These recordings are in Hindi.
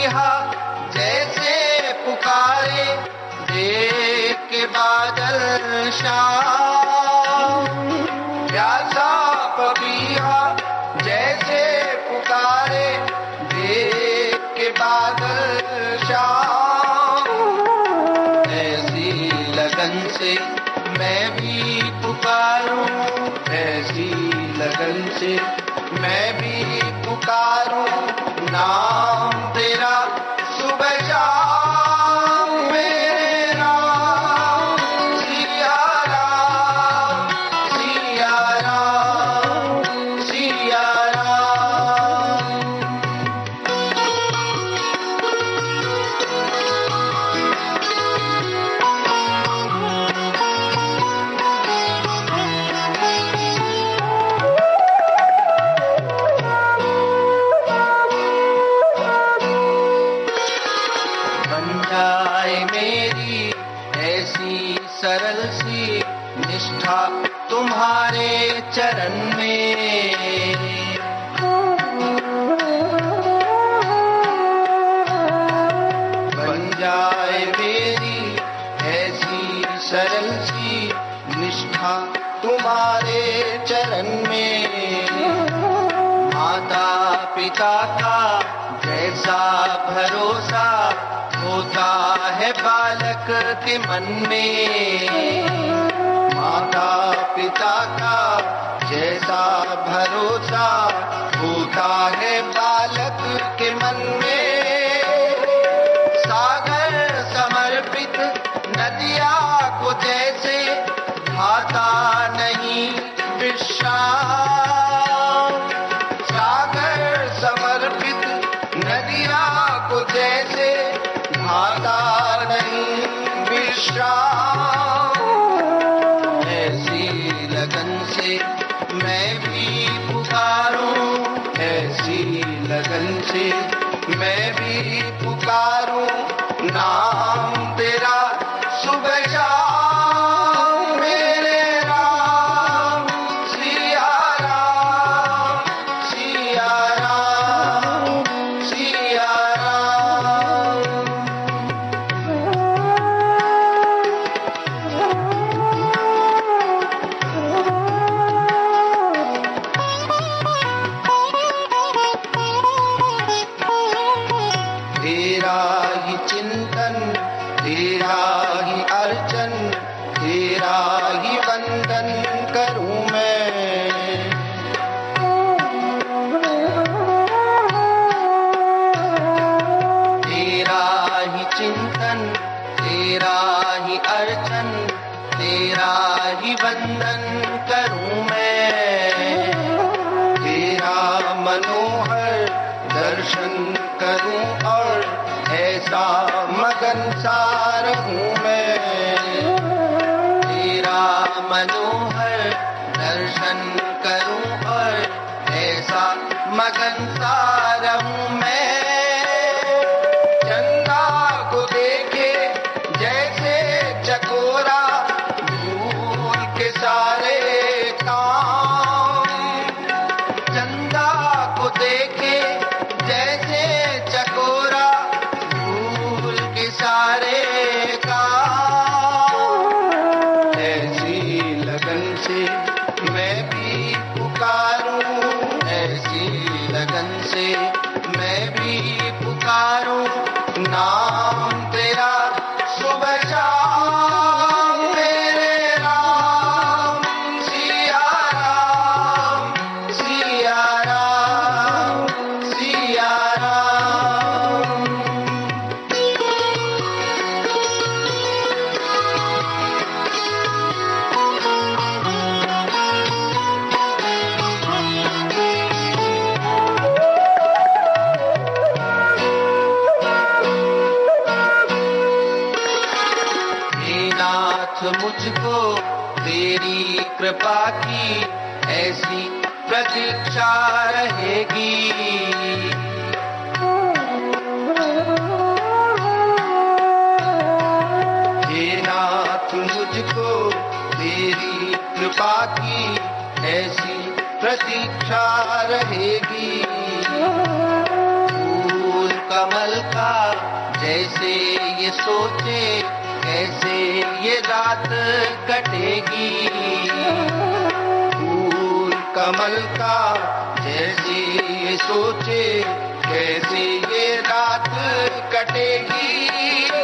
मसीहा जैसे पुकारे देख के बादल शाह चरण में। जाए सरल सी निष्ठा तुम्हारे चरण में। माता पिता का जैसा भरोसा होता है बालक के मन में। माता पिता का जैसा भरोसा होता है बालक के मन तेरा ही अर्चन, तेरा ही वंदन करूँ मैं। तेरा मनोहर दर्शन करूँ और ऐसा मगन सार हूँ प्रतीक्षा रहेगी। फूल कमल का जैसे ये सोचे कैसे ये रात कटेगी। फूल कमल का जैसे ये सोचे कैसे ये रात कटेगी।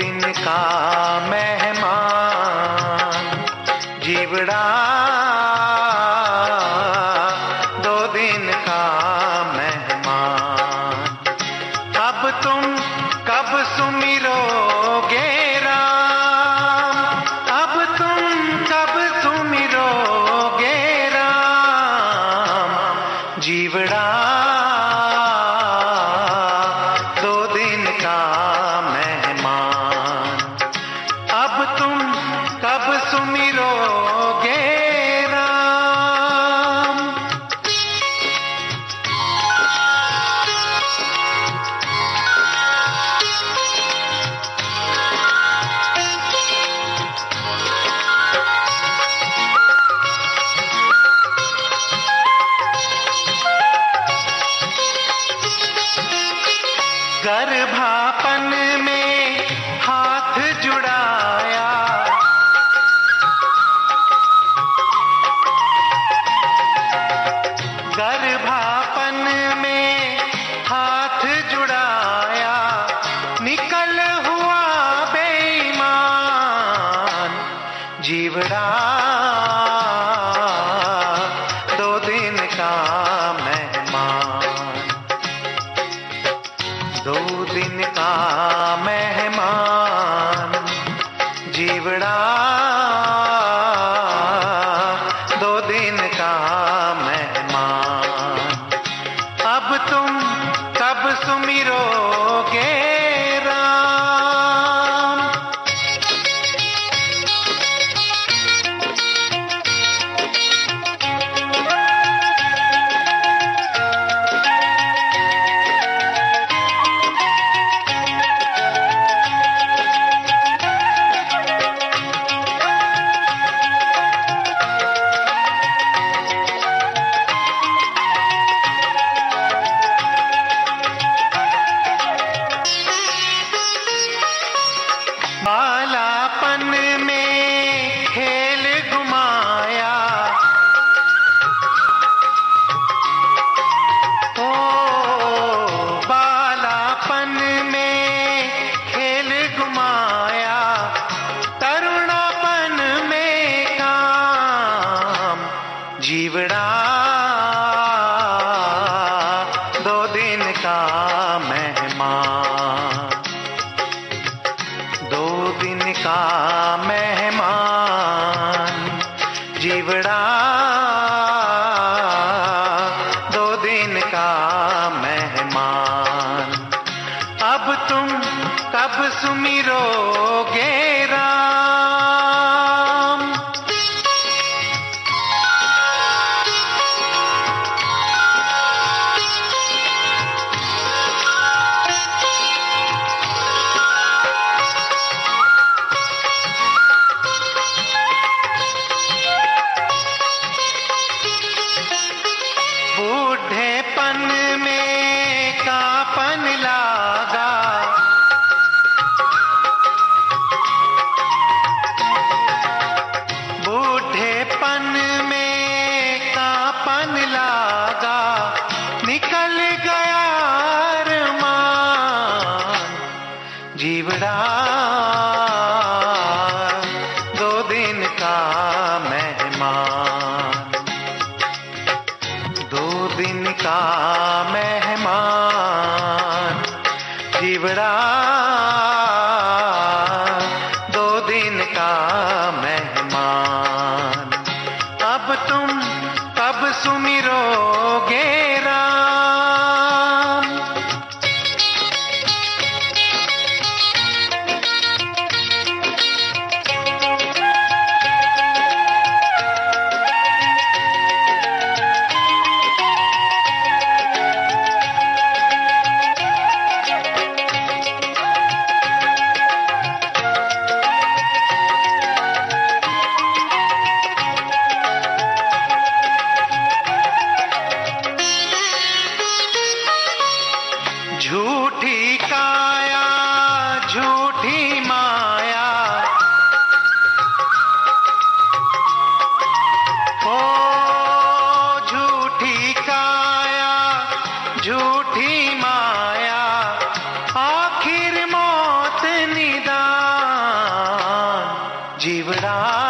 दिन का मेहमान जीवड़ा जीवड़ा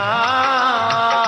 ਆ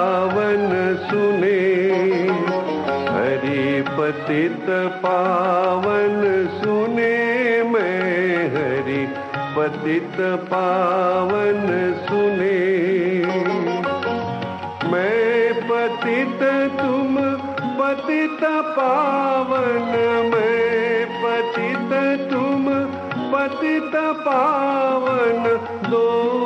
पावन सुने। हरि पतित पावन सुने मैं। हरि पतित पावन सुने। मैं पतित, तुम पतित पावन। मैं पतित, तुम पतित पावन। दो